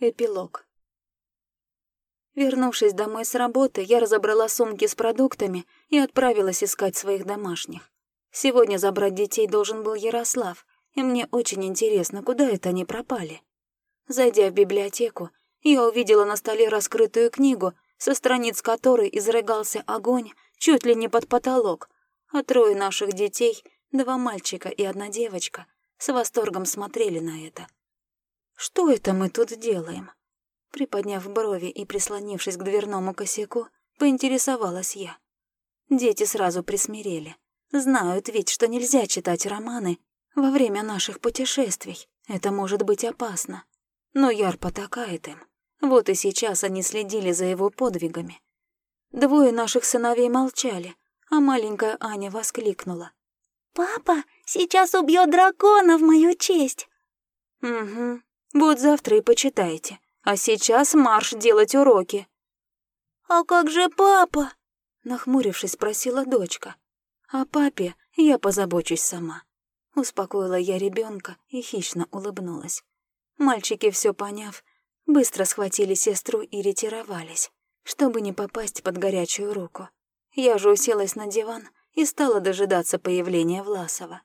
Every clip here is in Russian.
Эпилог. Вернувшись домой с работы, я разобрала сумки с продуктами и отправилась искать своих домашних. Сегодня забрать детей должен был Ярослав, и мне очень интересно, куда это они пропали. Зайдя в библиотеку, я увидела на столе раскрытую книгу, со страниц которой изрыгался огонь чуть ли не под потолок, а трое наших детей, два мальчика и одна девочка, с восторгом смотрели на это. «Что это мы тут делаем?» Приподняв брови и прислонившись к дверному косяку, поинтересовалась я. Дети сразу присмирели. Знают ведь, что нельзя читать романы во время наших путешествий. Это может быть опасно. Но Яр потакает им. Вот и сейчас они следили за его подвигами. Двое наших сыновей молчали, а маленькая Аня воскликнула. «Папа сейчас убьет дракона в мою честь!» «Угу, вот завтра и почитайте. А сейчас марш делать уроки». «А как же папа?» Нахмурившись, спросила дочка. «О папе я позабочусь сама». Успокоила я ребенка и хищно улыбнулась. Мальчики, все поняв, быстро схватили сестру и ретировались, чтобы не попасть под горячую руку. Я же уселась на диван и стала дожидаться появления Власова.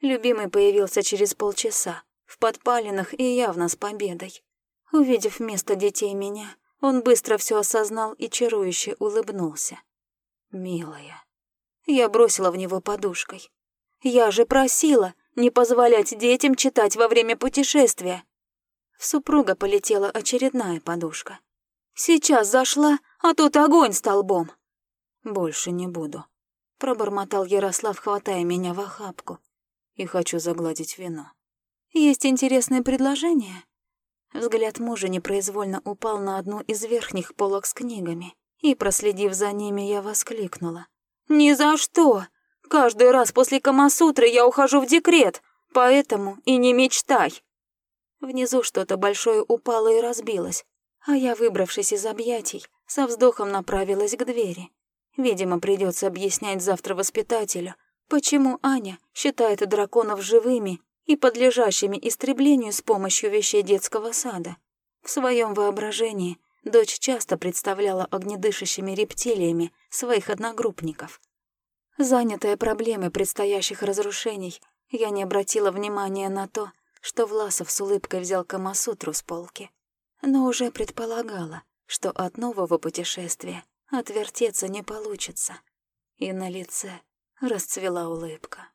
Любимый появился через полчаса, в подпалинах и явно с победой. Увидев вместо детей меня, он быстро все осознал и чарующе улыбнулся. «Милая». Я бросила в него подушкой. «Я же просила не позволять детям читать во время путешествия». В супруга полетела очередная подушка. «Сейчас зашла, а тут огонь столбом». «Больше не буду», — пробормотал Ярослав, хватая меня в охапку. «И хочу загладить вино». Есть интересное предложение?» Взгляд мужа непроизвольно упал на одну из верхних полок с книгами, и, проследив за ними, я воскликнула. «Ни за что! Каждый раз после Камасутры я ухожу в декрет, поэтому и не мечтай!» Внизу что-то большое упало и разбилось, а я, выбравшись из объятий, со вздохом направилась к двери. Видимо, придется объяснять завтра воспитателю, почему Аня считает драконов живыми и подлежащими истреблению с помощью вещей детского сада. В своем воображении дочь часто представляла огнедышащими рептилиями своих одногруппников. Занятая проблемой предстоящих разрушений, я не обратила внимания на то, что Власов с улыбкой взял Камасутру с полки, но уже предполагала, что от нового путешествия отвертеться не получится. И на лице расцвела улыбка.